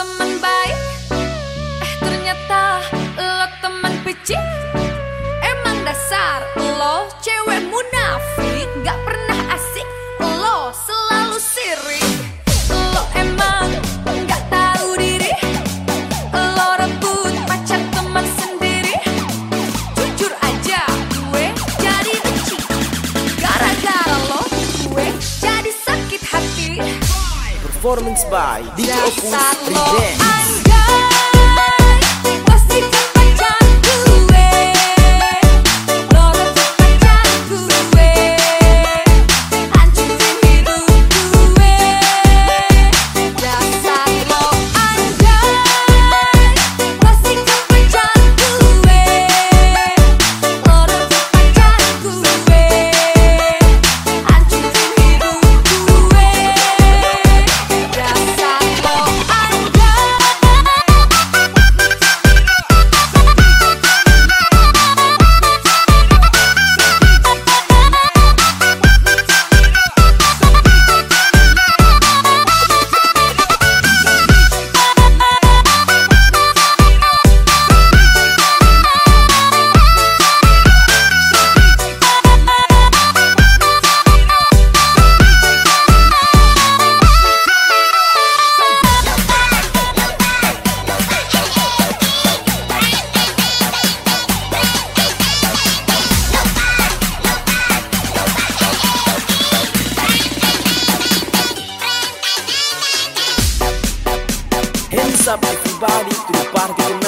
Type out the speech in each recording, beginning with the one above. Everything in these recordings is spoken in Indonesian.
teman baik. Eh ternyata lo teman picik Emang dasar lo cewek munafik Gak pernah asik. Lo selalu sirik. performance by DJ Opus presents. up if you body to the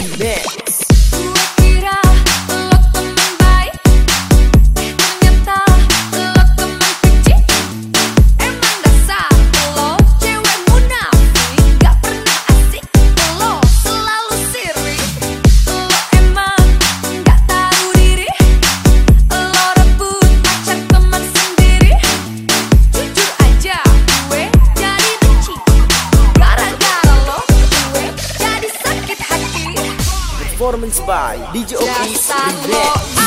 Yeah. performance by DJ Oki.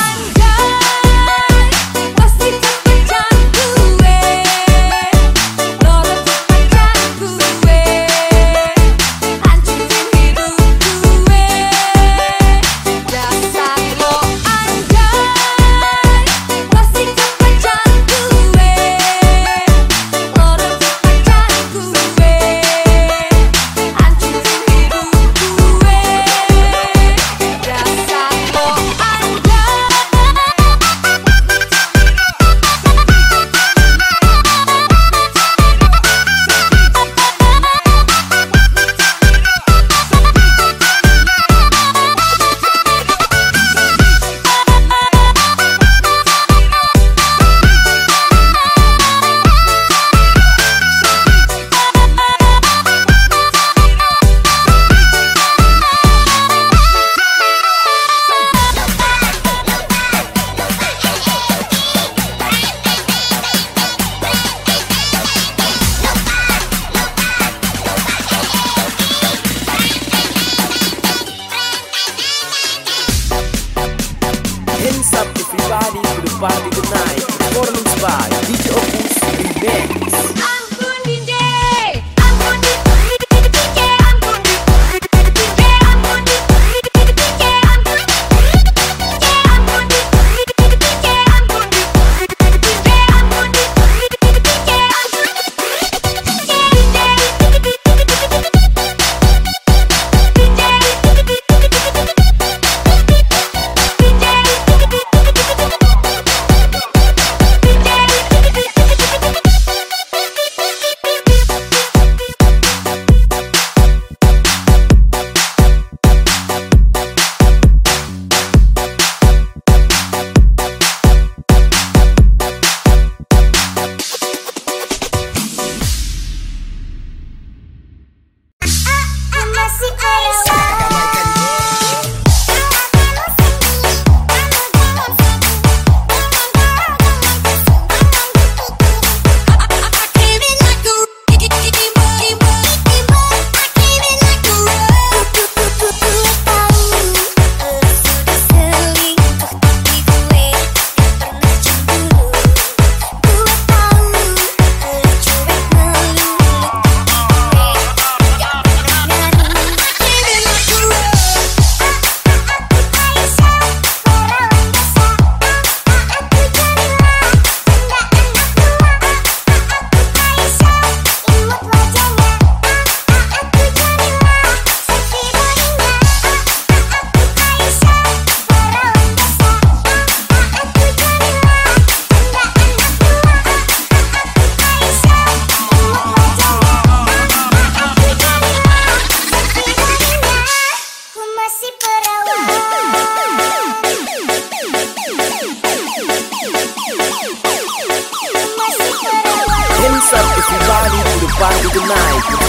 Buddy, good night.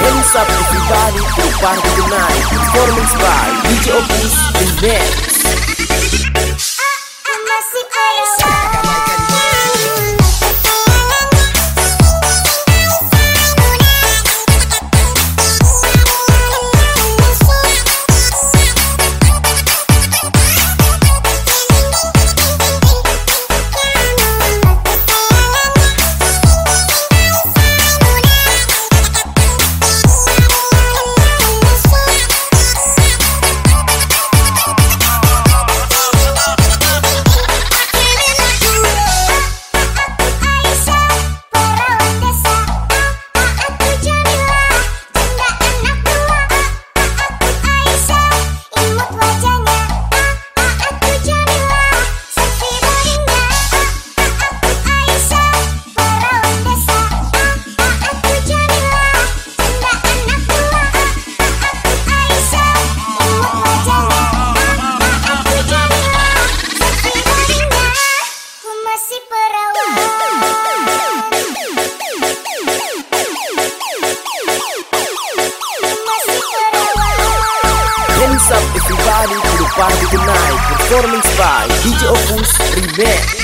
Hands up everybody to party tonight. Performance by DJ Opus The Next. bitch.